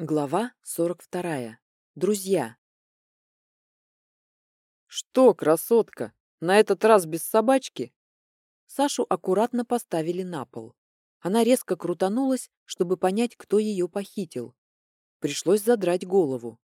Глава 42. Друзья. «Что, красотка, на этот раз без собачки?» Сашу аккуратно поставили на пол. Она резко крутанулась, чтобы понять, кто ее похитил. Пришлось задрать голову.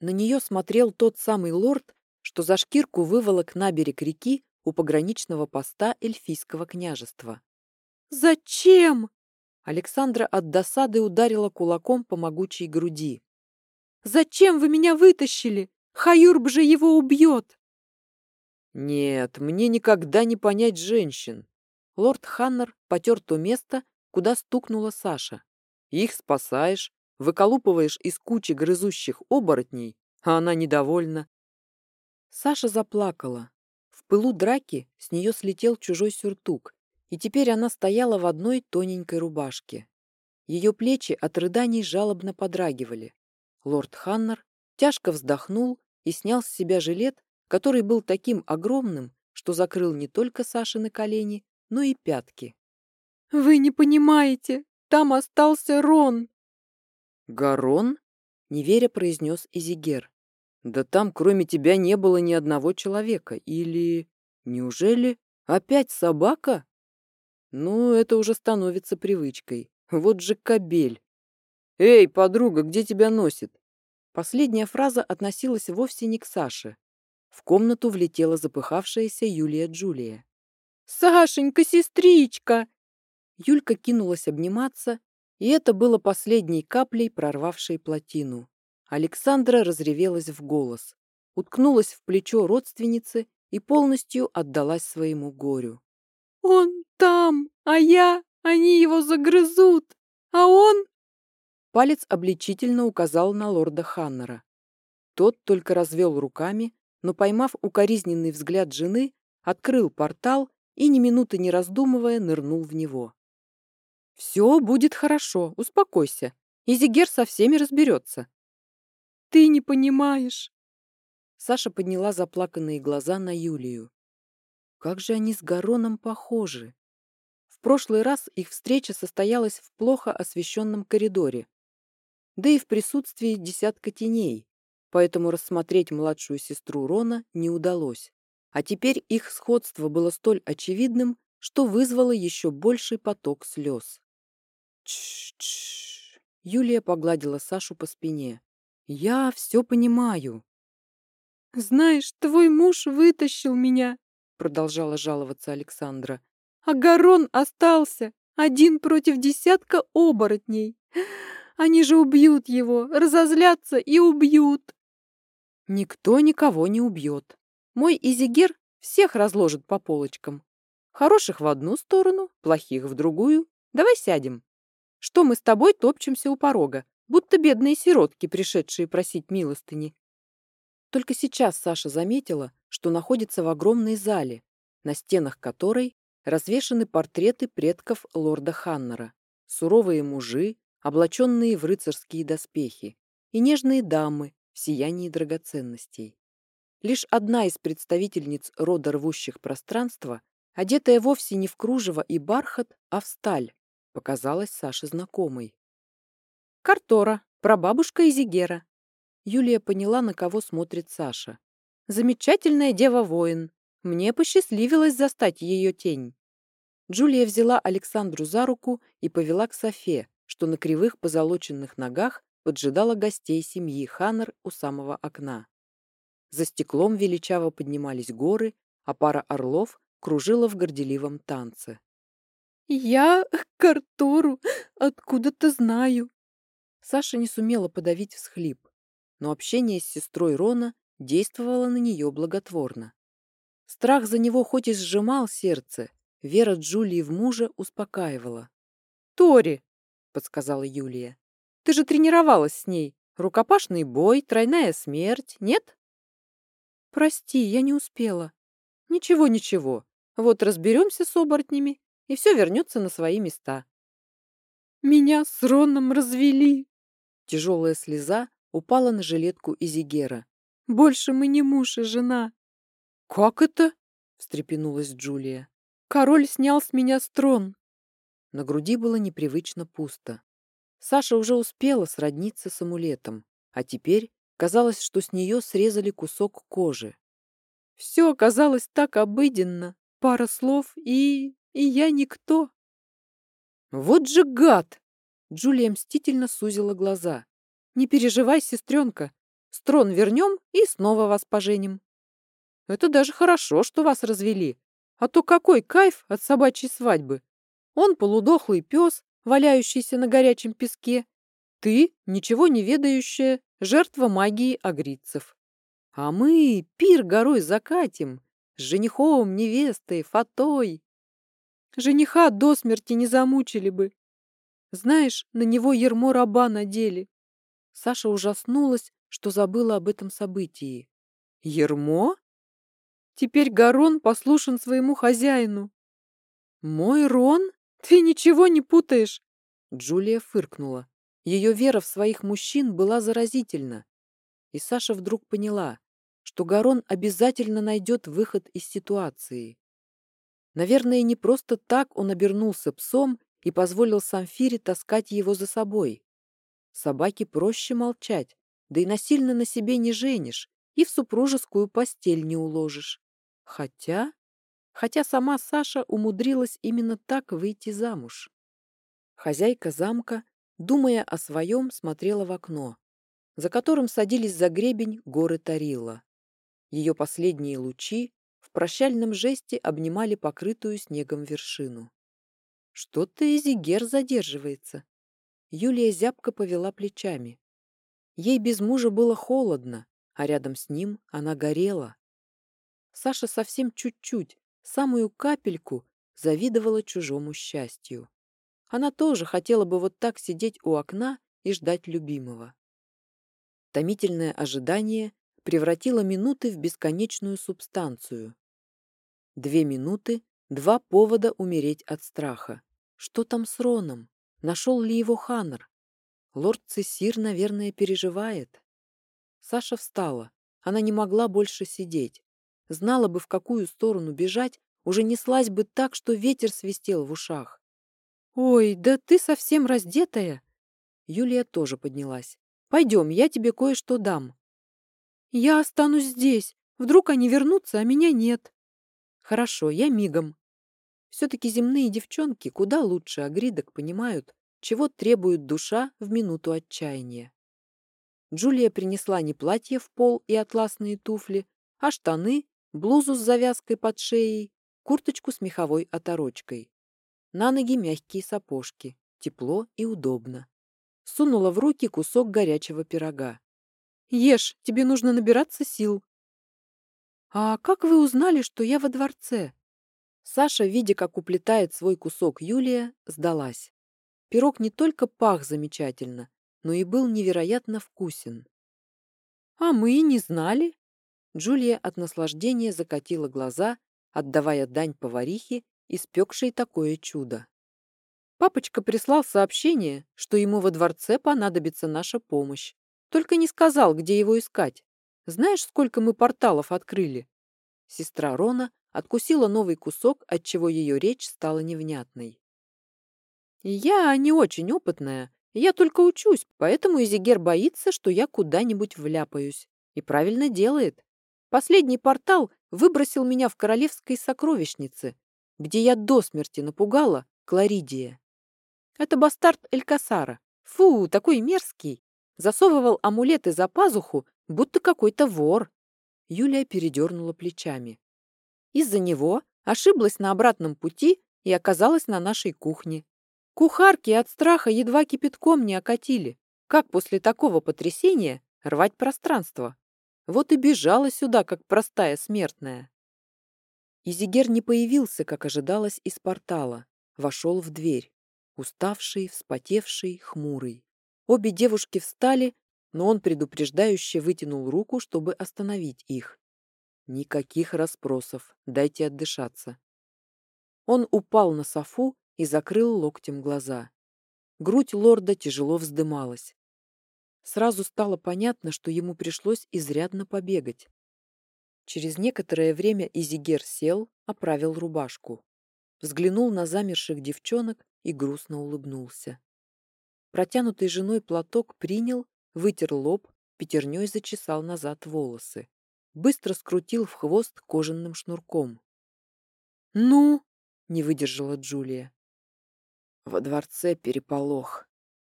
На нее смотрел тот самый лорд, что за шкирку выволок на берег реки у пограничного поста эльфийского княжества. «Зачем?» Александра от досады ударила кулаком по могучей груди. «Зачем вы меня вытащили? Хаюрб же его убьет!» «Нет, мне никогда не понять женщин!» Лорд Ханнер потер то место, куда стукнула Саша. «Их спасаешь, выколупываешь из кучи грызущих оборотней, а она недовольна». Саша заплакала. В пылу драки с нее слетел чужой сюртук, и теперь она стояла в одной тоненькой рубашке. Ее плечи от рыданий жалобно подрагивали. Лорд Ханнер тяжко вздохнул и снял с себя жилет, который был таким огромным, что закрыл не только Сашины колени, но и пятки. «Вы не понимаете, там остался Рон!» «Гарон?» — неверя произнес Изигер. «Да там кроме тебя не было ни одного человека. Или... Неужели опять собака?» Ну, это уже становится привычкой. Вот же кобель. «Эй, подруга, где тебя носит?» Последняя фраза относилась вовсе не к Саше. В комнату влетела запыхавшаяся Юлия Джулия. «Сашенька, сестричка!» Юлька кинулась обниматься, и это было последней каплей, прорвавшей плотину. Александра разревелась в голос, уткнулась в плечо родственницы и полностью отдалась своему горю. «Он там, а я, они его загрызут, а он...» Палец обличительно указал на лорда Ханнера. Тот только развел руками, но, поймав укоризненный взгляд жены, открыл портал и, ни минуты не раздумывая, нырнул в него. «Все будет хорошо, успокойся. Изигер со всеми разберется». «Ты не понимаешь». Саша подняла заплаканные глаза на Юлию. Как же они с Гароном похожи! В прошлый раз их встреча состоялась в плохо освещенном коридоре, да и в присутствии десятка теней, поэтому рассмотреть младшую сестру Рона не удалось. А теперь их сходство было столь очевидным, что вызвало еще больший поток слез. Тш-тш. Юлия погладила Сашу по спине. «Я все понимаю». «Знаешь, твой муж вытащил меня продолжала жаловаться Александра. Агарон остался, один против десятка оборотней. Они же убьют его, разозлятся и убьют. Никто никого не убьет. Мой Изигер всех разложит по полочкам. Хороших в одну сторону, плохих в другую. Давай сядем. Что мы с тобой топчемся у порога, будто бедные сиротки, пришедшие просить милостыни. Только сейчас Саша заметила, что находится в огромной зале, на стенах которой развешаны портреты предков лорда Ханнера, суровые мужи, облаченные в рыцарские доспехи, и нежные дамы в сиянии драгоценностей. Лишь одна из представительниц рода рвущих пространства, одетая вовсе не в кружево и бархат, а в сталь, показалась Саше знакомой. Картора, прабабушка Изигера, Юлия поняла, на кого смотрит Саша. «Замечательная дева-воин. Мне посчастливилось застать ее тень». Джулия взяла Александру за руку и повела к Софе, что на кривых позолоченных ногах поджидала гостей семьи Ханнер у самого окна. За стеклом величаво поднимались горы, а пара орлов кружила в горделивом танце. «Я Картуру откуда-то знаю». Саша не сумела подавить всхлип но общение с сестрой Рона действовало на нее благотворно. Страх за него хоть и сжимал сердце, вера Джулии в мужа успокаивала. «Тори!» — подсказала Юлия. «Ты же тренировалась с ней. Рукопашный бой, тройная смерть, нет?» «Прости, я не успела». «Ничего, ничего. Вот разберемся с оборотнями, и все вернется на свои места». «Меня с Роном развели!» Тяжелая слеза упала на жилетку Изигера. «Больше мы не муж и жена». «Как это?» — встрепенулась Джулия. «Король снял с меня с трон». На груди было непривычно пусто. Саша уже успела сродниться с амулетом, а теперь казалось, что с нее срезали кусок кожи. Все оказалось так обыденно. Пара слов, и... и я никто. Вот же гад! Джулия мстительно сузила глаза. Не переживай, сестренка. Строн вернем и снова вас поженим. Это даже хорошо, что вас развели. А то какой кайф от собачьей свадьбы. Он полудохлый пес, валяющийся на горячем песке. Ты, ничего не ведающая, жертва магии агрицев. А мы пир горой закатим, с женихом, невестой, фатой. Жениха до смерти не замучили бы. Знаешь, на него ермо раба надели. Саша ужаснулась, что забыла об этом событии. Ермо? Теперь Гарон послушен своему хозяину. Мой Рон? Ты ничего не путаешь. Джулия фыркнула. Ее вера в своих мужчин была заразительна. И Саша вдруг поняла, что Гарон обязательно найдет выход из ситуации. Наверное, не просто так он обернулся псом и позволил Самфире таскать его за собой. Собаке проще молчать, да и насильно на себе не женишь и в супружескую постель не уложишь. Хотя... Хотя сама Саша умудрилась именно так выйти замуж. Хозяйка замка, думая о своем, смотрела в окно, за которым садились за гребень горы Тарила. Ее последние лучи в прощальном жесте обнимали покрытую снегом вершину. Что-то Изигер задерживается. Юлия зябко повела плечами. Ей без мужа было холодно, а рядом с ним она горела. Саша совсем чуть-чуть, самую капельку, завидовала чужому счастью. Она тоже хотела бы вот так сидеть у окна и ждать любимого. Томительное ожидание превратило минуты в бесконечную субстанцию. Две минуты, два повода умереть от страха. Что там с Роном? Нашел ли его Ханнер? Лорд Цесир, наверное, переживает. Саша встала. Она не могла больше сидеть. Знала бы, в какую сторону бежать, уже неслась бы так, что ветер свистел в ушах. «Ой, да ты совсем раздетая!» Юлия тоже поднялась. «Пойдем, я тебе кое-что дам». «Я останусь здесь. Вдруг они вернутся, а меня нет». «Хорошо, я мигом». Все-таки земные девчонки куда лучше агридок понимают, чего требует душа в минуту отчаяния. Джулия принесла не платье в пол и атласные туфли, а штаны, блузу с завязкой под шеей, курточку с меховой оторочкой. На ноги мягкие сапожки, тепло и удобно. Сунула в руки кусок горячего пирога. Ешь, тебе нужно набираться сил. А как вы узнали, что я во дворце? Саша, видя, как уплетает свой кусок Юлия, сдалась. Пирог не только пах замечательно, но и был невероятно вкусен. А мы и не знали. Джулия от наслаждения закатила глаза, отдавая дань поварихе, испекшей такое чудо. Папочка прислал сообщение, что ему во дворце понадобится наша помощь. Только не сказал, где его искать. Знаешь, сколько мы порталов открыли?» Сестра Рона откусила новый кусок, отчего ее речь стала невнятной. «Я не очень опытная. Я только учусь, поэтому Изигер боится, что я куда-нибудь вляпаюсь. И правильно делает. Последний портал выбросил меня в королевской сокровищнице, где я до смерти напугала Кларидия. Это бастард Элькасара. Фу, такой мерзкий засовывал амулеты за пазуху, будто какой-то вор. Юлия передернула плечами. Из-за него ошиблась на обратном пути и оказалась на нашей кухне. Кухарки от страха едва кипятком не окатили. Как после такого потрясения рвать пространство? Вот и бежала сюда, как простая смертная. Изигер не появился, как ожидалось, из портала. Вошел в дверь. Уставший, вспотевший, хмурый. Обе девушки встали, но он предупреждающе вытянул руку, чтобы остановить их. Никаких расспросов, дайте отдышаться. Он упал на софу и закрыл локтем глаза. Грудь лорда тяжело вздымалась. Сразу стало понятно, что ему пришлось изрядно побегать. Через некоторое время Изигер сел, оправил рубашку. Взглянул на замерших девчонок и грустно улыбнулся. Протянутый женой платок принял, вытер лоб, пятерней зачесал назад волосы. Быстро скрутил в хвост кожаным шнурком. «Ну?» — не выдержала Джулия. Во дворце переполох.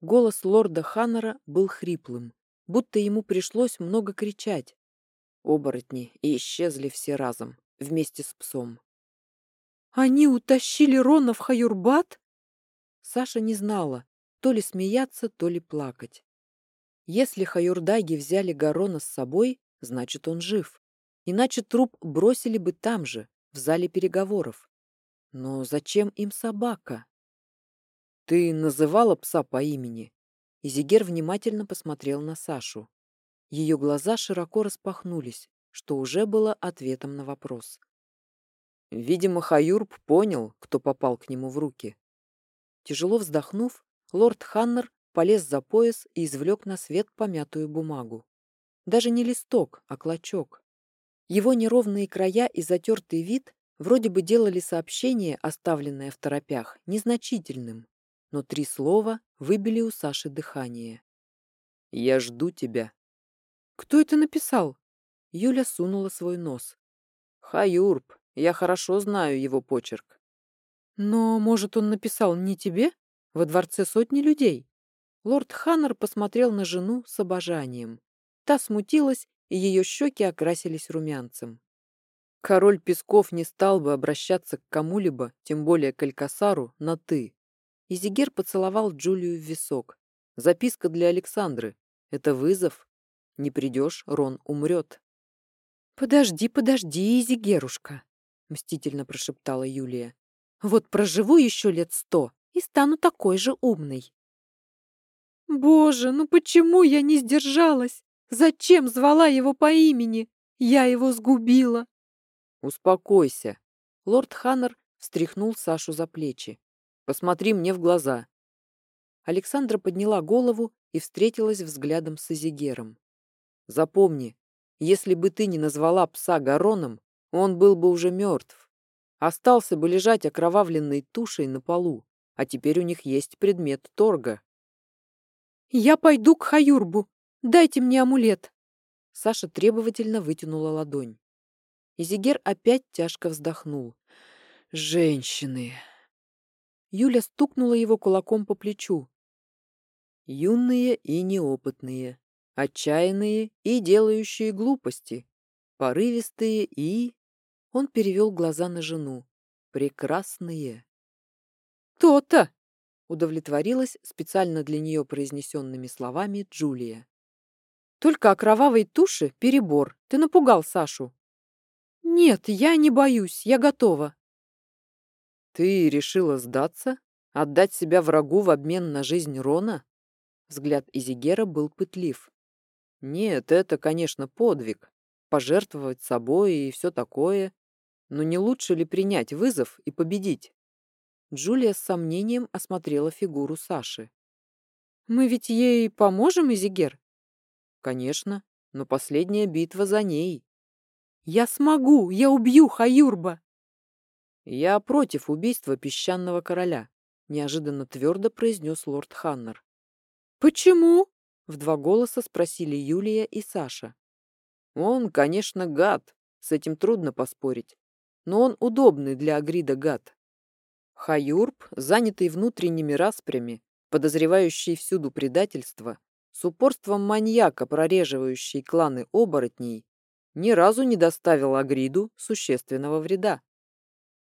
Голос лорда Ханнера был хриплым, будто ему пришлось много кричать. Оборотни и исчезли все разом, вместе с псом. «Они утащили Рона в Хаюрбат?» Саша не знала, то ли смеяться, то ли плакать. Если хаюрдаги взяли Гарона с собой, значит, он жив. Иначе труп бросили бы там же, в зале переговоров. Но зачем им собака? Ты называла пса по имени? Изигер внимательно посмотрел на Сашу. Ее глаза широко распахнулись, что уже было ответом на вопрос. Видимо, Хаюрб понял, кто попал к нему в руки. Тяжело вздохнув, лорд Ханнер полез за пояс и извлек на свет помятую бумагу. Даже не листок, а клочок. Его неровные края и затертый вид вроде бы делали сообщение, оставленное в торопях, незначительным, но три слова выбили у Саши дыхание. «Я жду тебя». «Кто это написал?» Юля сунула свой нос. «Хаюрб, я хорошо знаю его почерк». «Но, может, он написал не тебе? Во дворце сотни людей». Лорд Ханнер посмотрел на жену с обожанием. Та смутилась, и ее щеки окрасились румянцем. Король Песков не стал бы обращаться к кому-либо, тем более к Алькасару, на «ты». Изигер поцеловал Джулию в висок. «Записка для Александры. Это вызов. Не придешь, Рон умрет». «Подожди, подожди, Изигерушка», — мстительно прошептала Юлия. «Вот проживу еще лет сто и стану такой же умной». Боже, ну почему я не сдержалась? Зачем звала его по имени? Я его сгубила. Успокойся. Лорд Ханнер встряхнул Сашу за плечи. Посмотри мне в глаза. Александра подняла голову и встретилась взглядом с Изигером. Запомни, если бы ты не назвала пса Гароном, он был бы уже мертв. Остался бы лежать окровавленной тушей на полу, а теперь у них есть предмет торга. «Я пойду к Хаюрбу. Дайте мне амулет». Саша требовательно вытянула ладонь. Изигер опять тяжко вздохнул. «Женщины!» Юля стукнула его кулаком по плечу. «Юные и неопытные, отчаянные и делающие глупости, порывистые и...» Он перевел глаза на жену. «Прекрасные». «То-то!» Удовлетворилась специально для нее произнесенными словами Джулия. «Только о кровавой туше перебор. Ты напугал Сашу». «Нет, я не боюсь, я готова». «Ты решила сдаться? Отдать себя врагу в обмен на жизнь Рона?» Взгляд Изигера был пытлив. «Нет, это, конечно, подвиг. Пожертвовать собой и все такое. Но не лучше ли принять вызов и победить?» Джулия с сомнением осмотрела фигуру Саши. «Мы ведь ей поможем, Изигер?» «Конечно, но последняя битва за ней». «Я смогу! Я убью Хаюрба!» «Я против убийства песчаного короля», — неожиданно твердо произнес лорд Ханнер. «Почему?» — в два голоса спросили Юлия и Саша. «Он, конечно, гад, с этим трудно поспорить, но он удобный для Агрида гад. Хаюрб, занятый внутренними распрями, подозревающий всюду предательство, с упорством маньяка, прореживающий кланы оборотней, ни разу не доставил Агриду существенного вреда.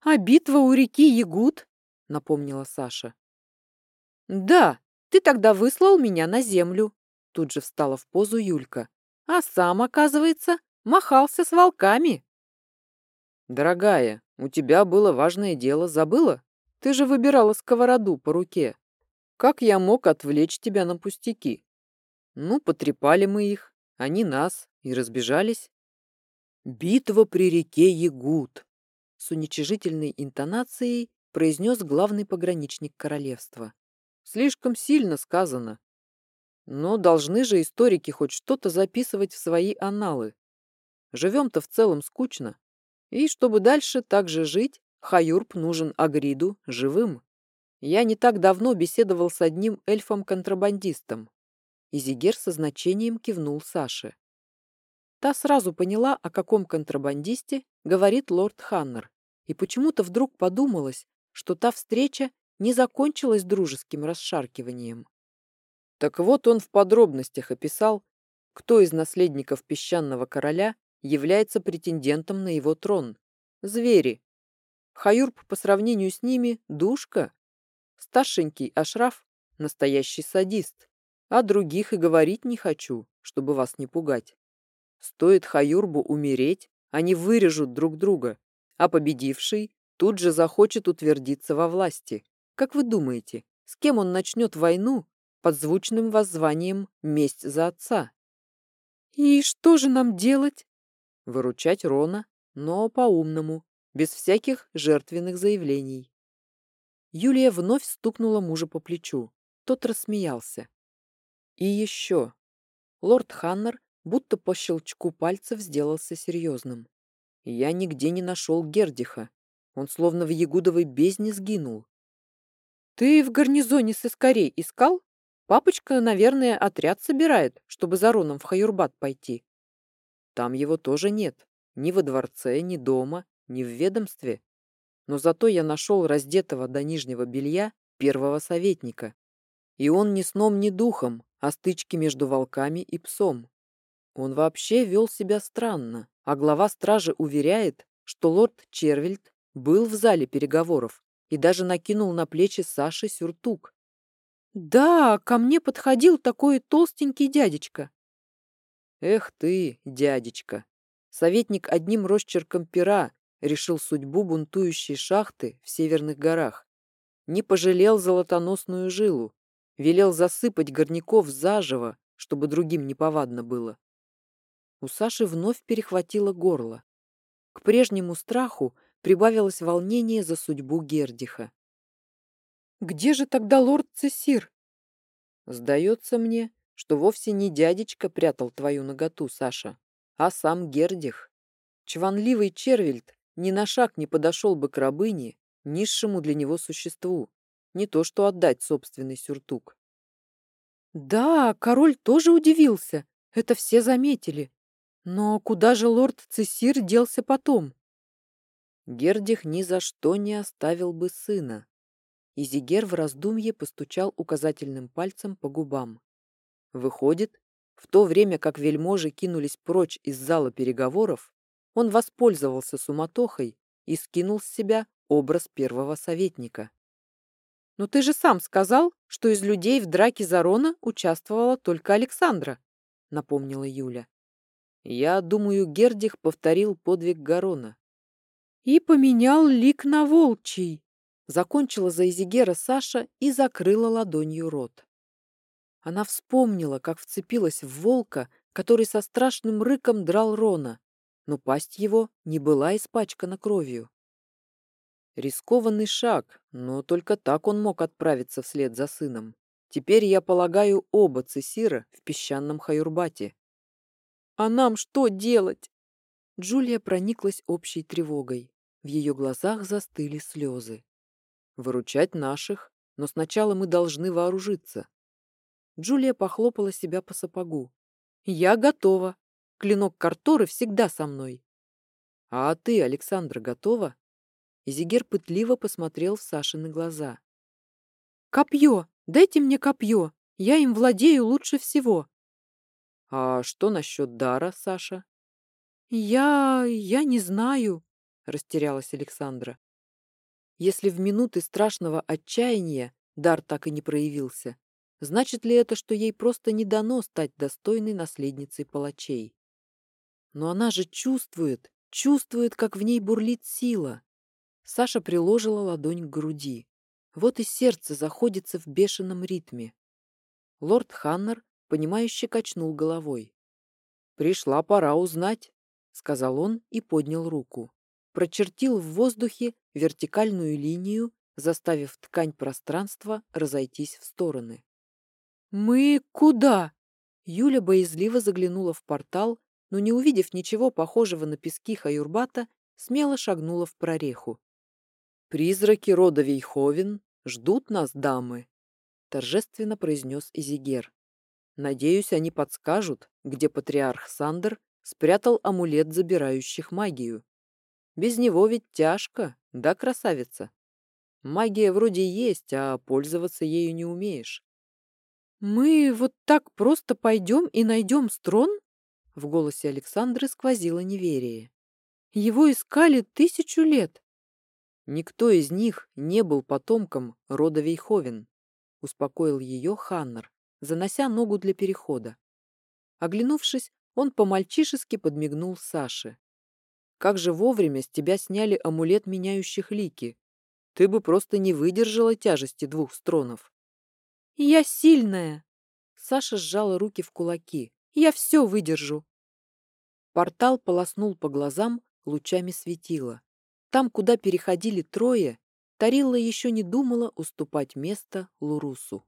«А битва у реки Ягут?» — напомнила Саша. «Да, ты тогда выслал меня на землю», — тут же встала в позу Юлька. «А сам, оказывается, махался с волками». «Дорогая, у тебя было важное дело, забыла?» Ты же выбирала сковороду по руке. Как я мог отвлечь тебя на пустяки? Ну, потрепали мы их, они нас, и разбежались. Битва при реке Ягут. С уничижительной интонацией произнес главный пограничник королевства. Слишком сильно сказано. Но должны же историки хоть что-то записывать в свои аналы. Живем-то в целом скучно. И чтобы дальше так же жить, Хаюрб нужен Агриду живым. Я не так давно беседовал с одним эльфом-контрабандистом. Изигер со значением кивнул Саше. Та сразу поняла, о каком контрабандисте говорит лорд Ханнер, и почему-то вдруг подумалось, что та встреча не закончилась дружеским расшаркиванием. Так вот он в подробностях описал, кто из наследников песчаного короля является претендентом на его трон. Звери. Хаюрб по сравнению с ними – душка. Старшенький Ашраф – настоящий садист. А других и говорить не хочу, чтобы вас не пугать. Стоит Хаюрбу умереть, они вырежут друг друга, а победивший тут же захочет утвердиться во власти. Как вы думаете, с кем он начнет войну под звучным воззванием «Месть за отца»? «И что же нам делать?» Выручать Рона, но по-умному, без всяких жертвенных заявлений. Юлия вновь стукнула мужа по плечу. Тот рассмеялся. И еще. Лорд Ханнер будто по щелчку пальцев сделался серьезным. Я нигде не нашел Гердиха. Он словно в Ягудовой бездне сгинул. «Ты в гарнизоне с Искорей искал? Папочка, наверное, отряд собирает, чтобы за Роном в Хаюрбат пойти». Там его тоже нет. Ни во дворце, ни дома, ни в ведомстве. Но зато я нашел раздетого до нижнего белья первого советника. И он ни сном, ни духом о стычке между волками и псом. Он вообще вел себя странно, а глава стражи уверяет, что лорд Червельд был в зале переговоров и даже накинул на плечи Саши сюртук. «Да, ко мне подходил такой толстенький дядечка. Эх ты, дядечка! Советник одним росчерком пера решил судьбу бунтующей шахты в Северных горах. Не пожалел золотоносную жилу, велел засыпать горняков заживо, чтобы другим неповадно было. У Саши вновь перехватило горло. К прежнему страху прибавилось волнение за судьбу Гердиха. «Где же тогда лорд Цесир?» «Сдается мне, что вовсе не дядечка прятал твою наготу, Саша, а сам Гердих. Чванливый Червельд ни на шаг не подошел бы к рабыне, низшему для него существу, не то что отдать собственный сюртук. Да, король тоже удивился, это все заметили. Но куда же лорд Цесир делся потом? Гердих ни за что не оставил бы сына. Изигер в раздумье постучал указательным пальцем по губам. Выходит, в то время как вельможи кинулись прочь из зала переговоров, он воспользовался суматохой и скинул с себя образ первого советника. «Но ты же сам сказал, что из людей в драке за Рона участвовала только Александра», — напомнила Юля. «Я думаю, Гердих повторил подвиг Гарона». «И поменял лик на волчий», — закончила за Изигера Саша и закрыла ладонью рот. Она вспомнила, как вцепилась в волка, который со страшным рыком драл Рона, но пасть его не была испачкана кровью. Рискованный шаг, но только так он мог отправиться вслед за сыном. Теперь, я полагаю, оба Цесира в песчаном Хаюрбате. «А нам что делать?» Джулия прониклась общей тревогой. В ее глазах застыли слезы. «Выручать наших, но сначала мы должны вооружиться. Джулия похлопала себя по сапогу. «Я готова. Клинок Карторы всегда со мной». «А ты, Александра, готова?» Изигер пытливо посмотрел в Сашины глаза. «Копье! Дайте мне копье! Я им владею лучше всего!» «А что насчет дара, Саша?» «Я... я не знаю», — растерялась Александра. Если в минуты страшного отчаяния дар так и не проявился, Значит ли это, что ей просто не дано стать достойной наследницей палачей? Но она же чувствует, чувствует, как в ней бурлит сила. Саша приложила ладонь к груди. Вот и сердце заходится в бешеном ритме. Лорд Ханнер, понимающе качнул головой. «Пришла пора узнать», — сказал он и поднял руку. Прочертил в воздухе вертикальную линию, заставив ткань пространства разойтись в стороны. «Мы куда?» Юля боязливо заглянула в портал, но, не увидев ничего похожего на пески Хаюрбата, смело шагнула в прореху. Призраки рода Вейховен ждут нас дамы», — торжественно произнес Изигер. «Надеюсь, они подскажут, где патриарх Сандер спрятал амулет забирающих магию. Без него ведь тяжко, да, красавица? Магия вроде есть, а пользоваться ею не умеешь». «Мы вот так просто пойдем и найдем строн?» В голосе Александры сквозило неверие. «Его искали тысячу лет». «Никто из них не был потомком рода Вейховен», успокоил ее Ханнер, занося ногу для перехода. Оглянувшись, он по-мальчишески подмигнул Саше. «Как же вовремя с тебя сняли амулет меняющих лики. Ты бы просто не выдержала тяжести двух стронов». «Я сильная!» Саша сжала руки в кулаки. Я все выдержу. Портал полоснул по глазам лучами светила. Там, куда переходили трое, Тарилла еще не думала уступать место Лурусу.